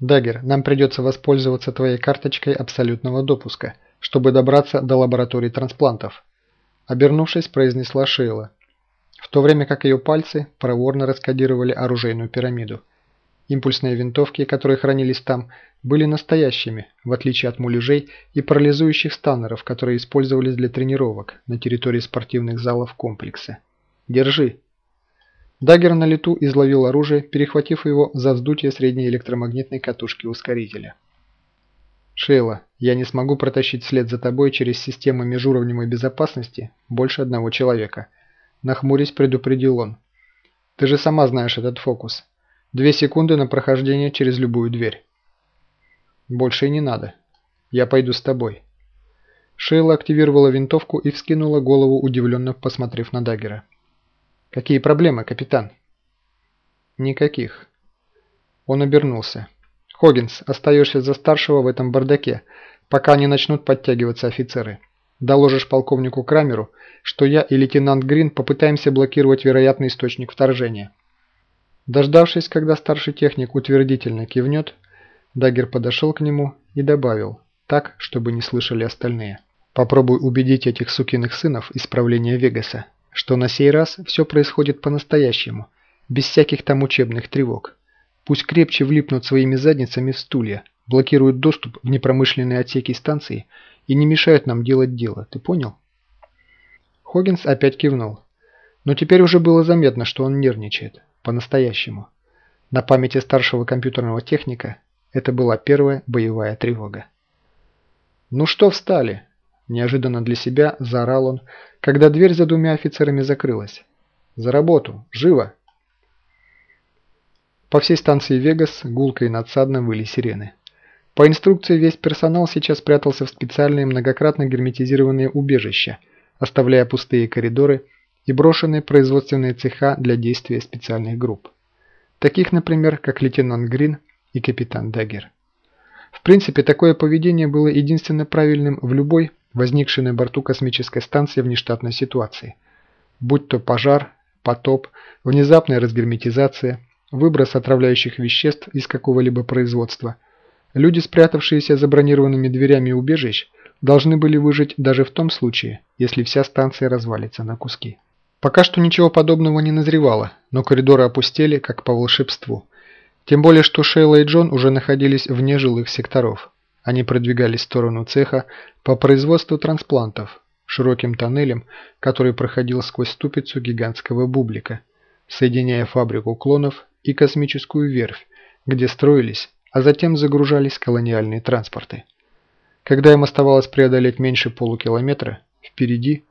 Дагер, нам придется воспользоваться твоей карточкой абсолютного допуска, чтобы добраться до лаборатории трансплантов. Обернувшись, произнесла Шейла, в то время как ее пальцы проворно раскодировали оружейную пирамиду. Импульсные винтовки, которые хранились там, были настоящими, в отличие от муляжей и парализующих станнеров, которые использовались для тренировок на территории спортивных залов комплекса. «Держи!» Даггер на лету изловил оружие, перехватив его за вздутие средней электромагнитной катушки ускорителя. «Шейла, я не смогу протащить след за тобой через систему межуровневой безопасности больше одного человека», нахмурясь предупредил он. «Ты же сама знаешь этот фокус. Две секунды на прохождение через любую дверь». «Больше и не надо. Я пойду с тобой». Шейла активировала винтовку и вскинула голову, удивленно посмотрев на Даггера. «Какие проблемы, капитан?» «Никаких». Он обернулся. «Хоггинс, остаешься за старшего в этом бардаке, пока не начнут подтягиваться офицеры. Доложишь полковнику Крамеру, что я и лейтенант Грин попытаемся блокировать вероятный источник вторжения». Дождавшись, когда старший техник утвердительно кивнет, Даггер подошел к нему и добавил, так, чтобы не слышали остальные. «Попробуй убедить этих сукиных сынов исправления Вегаса, что на сей раз все происходит по-настоящему, без всяких там учебных тревог. Пусть крепче влипнут своими задницами в стулья, блокируют доступ в непромышленные отсеки станции и не мешают нам делать дело, ты понял? Хоггинс опять кивнул. Но теперь уже было заметно, что он нервничает. По-настоящему. На памяти старшего компьютерного техника это была первая боевая тревога. «Ну что встали?» Неожиданно для себя заорал он, когда дверь за двумя офицерами закрылась. «За работу! Живо!» По всей станции Вегас гулко и надсадно выли сирены. По инструкции весь персонал сейчас прятался в специальные многократно герметизированные убежища, оставляя пустые коридоры и брошенные производственные цеха для действия специальных групп. Таких, например, как лейтенант Грин и капитан Даггер. В принципе, такое поведение было единственно правильным в любой возникшей на борту космической станции внештатной ситуации. Будь то пожар, потоп, внезапная разгерметизация, выброс отравляющих веществ из какого-либо производства. Люди, спрятавшиеся за бронированными дверями убежищ, должны были выжить даже в том случае, если вся станция развалится на куски. Пока что ничего подобного не назревало, но коридоры опустели, как по волшебству. Тем более, что Шейла и Джон уже находились вне жилых секторов. Они продвигались в сторону цеха по производству трансплантов, широким тоннелем, который проходил сквозь ступицу гигантского бублика, соединяя фабрику клонов и космическую верфь, где строились, а затем загружались колониальные транспорты. Когда им оставалось преодолеть меньше полукилометра, впереди,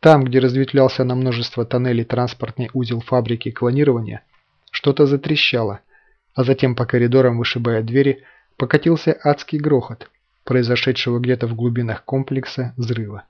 там, где разветвлялся на множество тоннелей транспортный узел фабрики клонирования, что-то затрещало, а затем по коридорам, вышибая двери, покатился адский грохот, произошедшего где-то в глубинах комплекса взрыва.